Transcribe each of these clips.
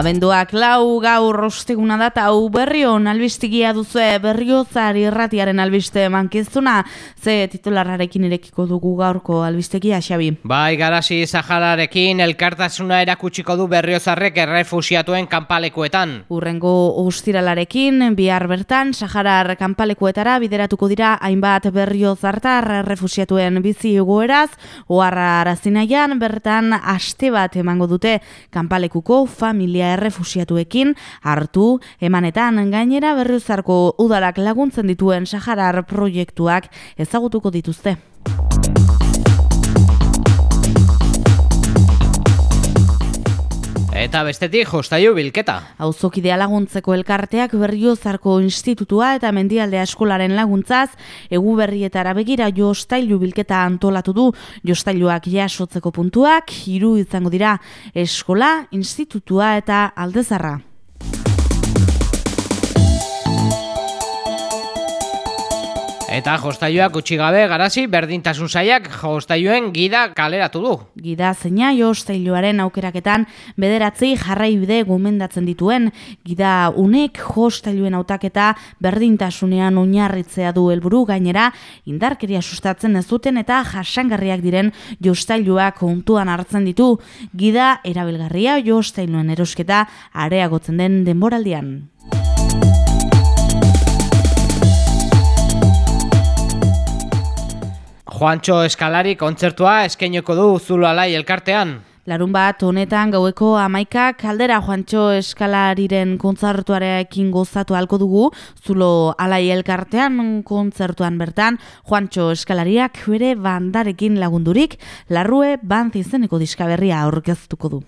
Abenduak lau gaur rosteguna da hau berrion albistigia duzue berriozar irratiaren albiste mankizuna ze titularrarekin irekiko dugu gaurko albistegia xabi. Bai, garasi Zahararekin elkartasuna erakutsiko du berriozarrek errefusiatuen kanpalekuetan. Urrengo ustiralarekin bihar bertan Saharar kanpalekuetara bideratuko dira hainbat berriozartar errefusiatuen bizi egoeraz, oharra arazinaian bertan aste bat emango dute kanpalekuko familia errefusiatuekin hartu emanetan gainera berriozarko udalak laguntzen dituen Saharar proiektuak ezagutuko dituzte. Eta bestetik jostaiu bilketa. Auzokidea laguntzeko elkarteak berriozarko institutua eta mendialdea eskolaren laguntzaz, egu berrietara begira jostailu bilketa antolatu du jostailuak jasotzeko puntuak, hiru izango dira eskola, institutua eta aldezarra. Eta jostaiuak utxi gabe garasi berdintasun saiak jostailuen gida kaleratu du. Gida zeina jostailuaren aukeraketan bederatzi jarraibide gomendatzen dituen gida unek jostailuen hautaketa berdintasunean oinarritzea du helburu gainera indarkeria sustatzen ez duten eta jasangarriak diren jostailuak kontuan hartzen ditu gida erabilgarria jostailuen erosketa areagotzen den denboraldian. Juancho Eskalari kontzertua eskeneko du Zulo Alai elkartean. Larun bat honetan gaueko amaikak kaldera Juancho Eskalariren kontzertuarekin gozatu halko dugu, zulo alai elkartean kontzertuan bertan, Juancho Eskalariak bere bandarekin lagundurik, larrue bant izeneko diskaberria aurkeztuko du.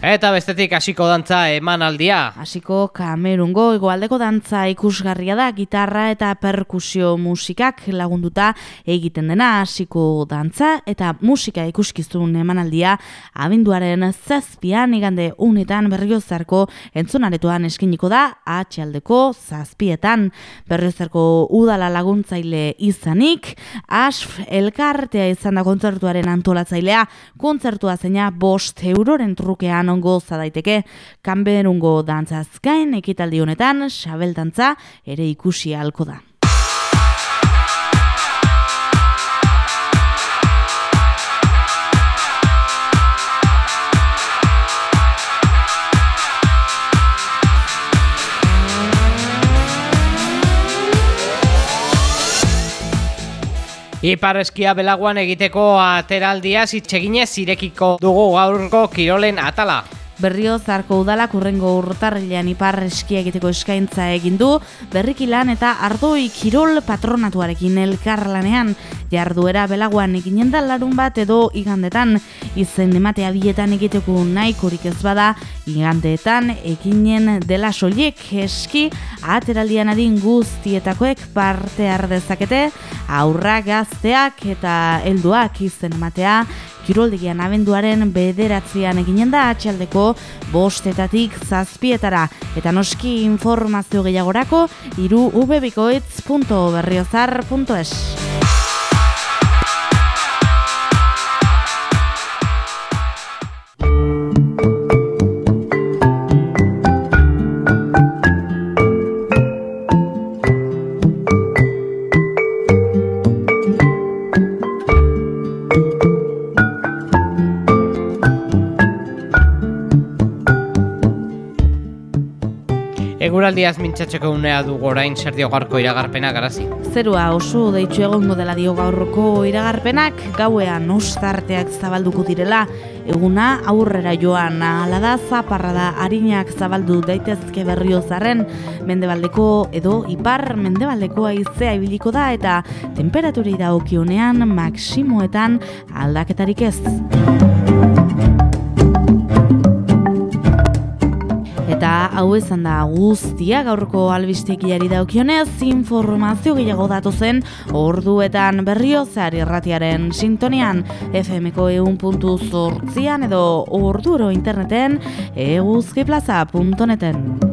Eta bestetik hasiko dantza emanaldia. Hasiko kamerungo egoaldeko dantza ikusgarria da gitarra eta perkusio musikak lagunduta egiten dena. Hasiko dantza eta musika ikuskizun emanaldia abenduaren zazpian igande unetan berriozarko entzunaretuan eskiniko da atxaldeko zazpietan. Berriozarko udala laguntzaile izanik asf elkartea izan da kontzertuaren antolatzailea kontzertua zeina bost euroren trukean ongo za daiteke kanberungo dantzaz gain ekitaldi honetan xabel dantza ere ikusi halko da. Ipar belaguan egiteko ateraldia zitseginez irekiko dugu gaurko kirolen atala. Berrio zarko udalak urrengo urtarrilean ipar eskia egiteko eskaintza egin du, berriki lan eta ardoi kirol patronatuarekin elkarlanean. Jarduera belaguan eginen da larun bat edo igandetan. Izen ematea bietan egiteko nahikorik ez bada igandeetan eginen dela soiek eski ateraldian adin guztietakoek parte ardezakete aurra gazteak eta helduak izen ematea kiroldegian abenduaren bederatzean eginen da atxaldeko bostetatik zazpietara. Eta noski informazio gehiagorako iru ubebikoitz.berriozar.es Eguraldiaz mintzatzeko unea du gorain zer dio gaurko iragarpena garazi. Zerua oso deitxu egongo dela dio gaurko iragarpenak, gauean ostarteak zabalduko direla, eguna aurrera joan ala da zaparra da harinak zabaldu daitezke berrio zarren, mendebaldeko edo ipar mendebaldeko aizea ibiliko da eta temperaturei da okionean maksimoetan aldaketarik ez. Hau ezan da guztia gaurko albistekiari daukionez informazio gehiago datu zen orduetan berrio zehar irratiaren sintonian FMko eun puntu zortzian edo orduro interneten eguzkiplaza.neten.